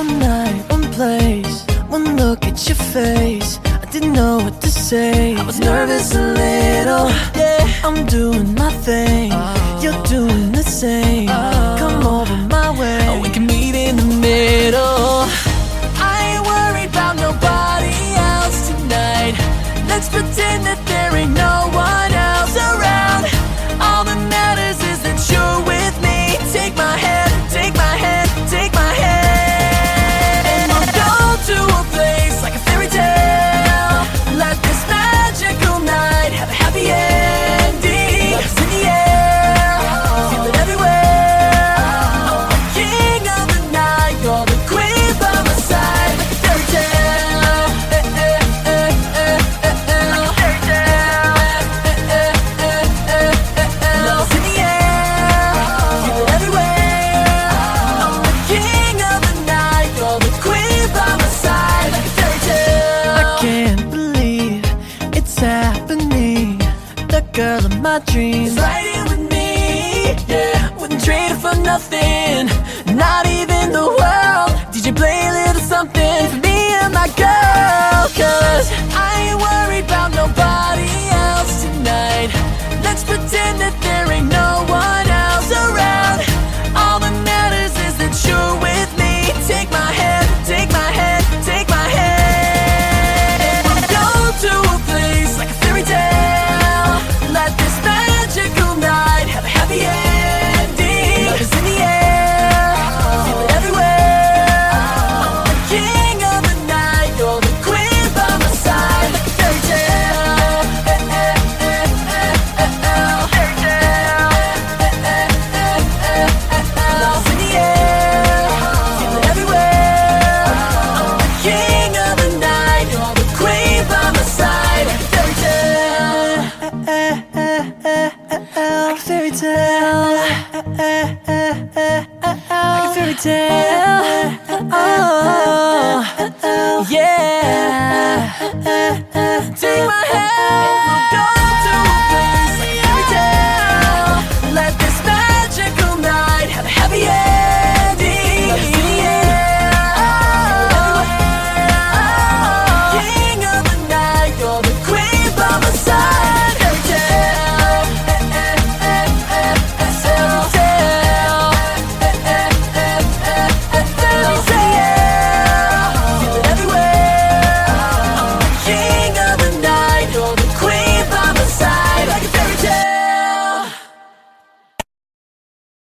One night, one place, one look at your face. I didn't know what to say. I was nervous a little. Yeah, I'm doing my thing. Oh. You're doing the same. Oh. Come over my way. Oh, we can meet in the middle. I ain't worried about nobody else tonight. Let's pretend that there ain't no one. Girl of my dreams, right here with me. Yeah, wouldn't trade her for nothing, not even I can feel it tell. Oh.